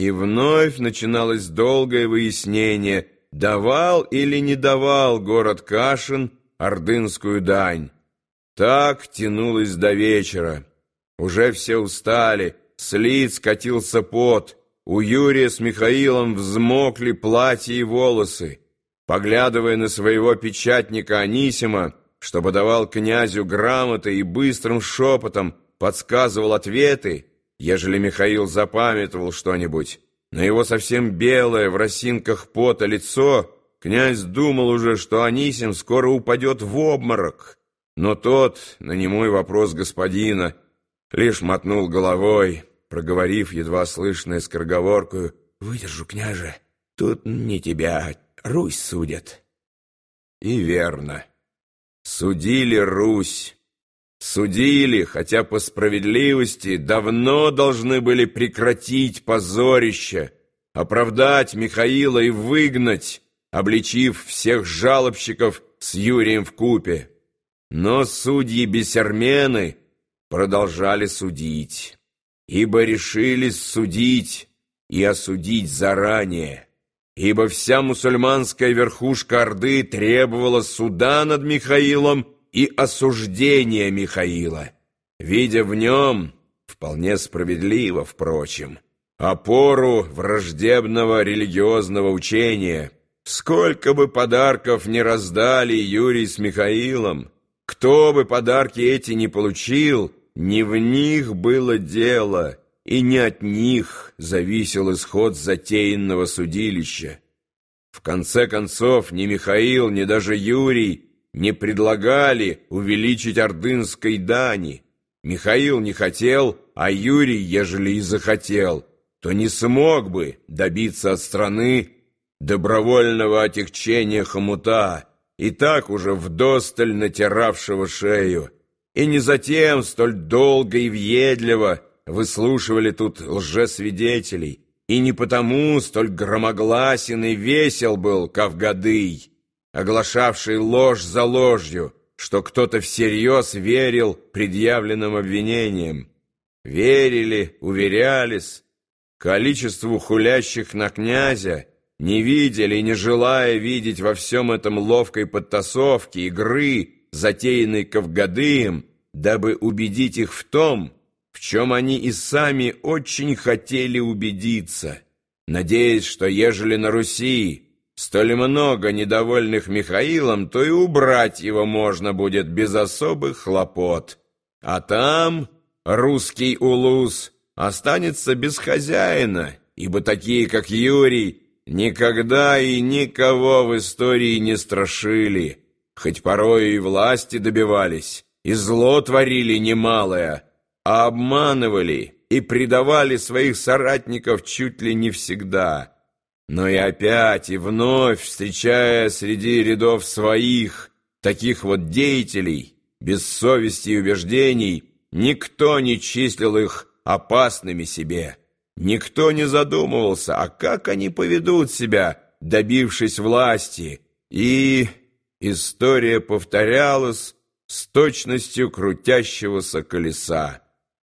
И вновь начиналось долгое выяснение, давал или не давал город Кашин ордынскую дань. Так тянулось до вечера. Уже все устали, с лиц катился пот, у Юрия с Михаилом взмокли платья и волосы. Поглядывая на своего печатника Анисима, что подавал князю грамоты и быстрым шепотом подсказывал ответы, ежели Михаил запамятовал что-нибудь, на его совсем белое в росинках пота лицо, князь думал уже, что Анисим скоро упадет в обморок. Но тот, на немой вопрос господина, лишь мотнул головой, проговорив едва слышное скороговоркую «Выдержу, княже, тут не тебя, Русь судят». И верно. Судили Русь. Судили, хотя по справедливости давно должны были прекратить позорище, оправдать Михаила и выгнать, обличив всех жалобщиков с Юрием в купе. Но судьи-бесермены продолжали судить, ибо решились судить и осудить заранее, ибо вся мусульманская верхушка Орды требовала суда над Михаилом и осуждения Михаила, видя в нем, вполне справедливо, впрочем, опору враждебного религиозного учения. Сколько бы подарков не раздали Юрий с Михаилом, кто бы подарки эти не получил, не в них было дело, и не от них зависел исход затеянного судилища. В конце концов, ни Михаил, ни даже Юрий не предлагали увеличить ордынской дани. Михаил не хотел, а Юрий, ежели и захотел, то не смог бы добиться от страны добровольного отягчения хомута, и так уже вдосталь натиравшего шею. И не затем столь долго и въедливо выслушивали тут лжесвидетелей, и не потому столь громогласен и весел был Кавгадый, оглашавший ложь за ложью, что кто-то всерьез верил предъявленным обвинениям. Верили, уверялись, количеству хулящих на князя не видели и не желая видеть во всем этом ловкой подтасовки, игры, затеянной Кавгадыем, дабы убедить их в том, в чем они и сами очень хотели убедиться, надеясь, что ежели на Руси столь много недовольных Михаилом, то и убрать его можно будет без особых хлопот. А там русский улус останется без хозяина, ибо такие, как Юрий, никогда и никого в истории не страшили, хоть порой и власти добивались, и зло творили немалое, а обманывали и предавали своих соратников чуть ли не всегда. Но и опять, и вновь, встречая среди рядов своих, таких вот деятелей, без совести и убеждений, никто не числил их опасными себе. Никто не задумывался, а как они поведут себя, добившись власти. И история повторялась с точностью крутящегося колеса.